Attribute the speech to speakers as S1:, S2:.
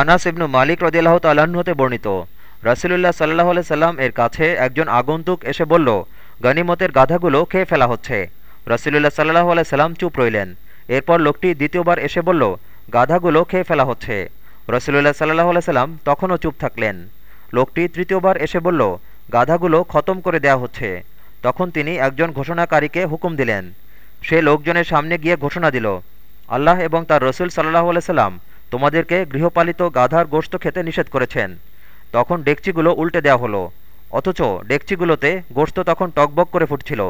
S1: আনাস ইবনু মালিক রদিয়াল্লাহ তাল্লাহ্ন হতে বর্ণিত। রাসুলুল্লাহ সাল্লাহ সাল্লাম এর কাছে একজন আগন্তুক এসে বলল, গনিমতের গাধাগুলো খেয়ে ফেলা হচ্ছে। রসুলুল্লাহ সাল্লাহ সাল্লাম চুপ রইলেন। এরপর লোকটি দ্বিতীয়বার এসে বলল, গাধাগুলো খেয়ে ফেলা হচ্ছে। রসুলুল্লাহ সাল্লাহ সাল্লাম তখনও চুপ থাকলেন। লোকটি তৃতীয়বার এসে বলল, গাধাগুলো খতম করে দেয়া হচ্ছে। তখন তিনি একজন ঘোষণাকারীকে হুকুম দিলেন। সে লোকজনের সামনে গিয়ে ঘোষণা দিল, আল্লাহ এবং তার রসুল সাল্লাহ সাল্লাম তোমাদেরকে গৃহপালিত গাধার গোস্ত খেতে নিষেধ করেছেন। তখন ডেকচিগুলো উল্টে দেওয়া হলো। অথচ ডেকচিগুলোতে গোস্ত তখন টকবক করে ফুটছিল।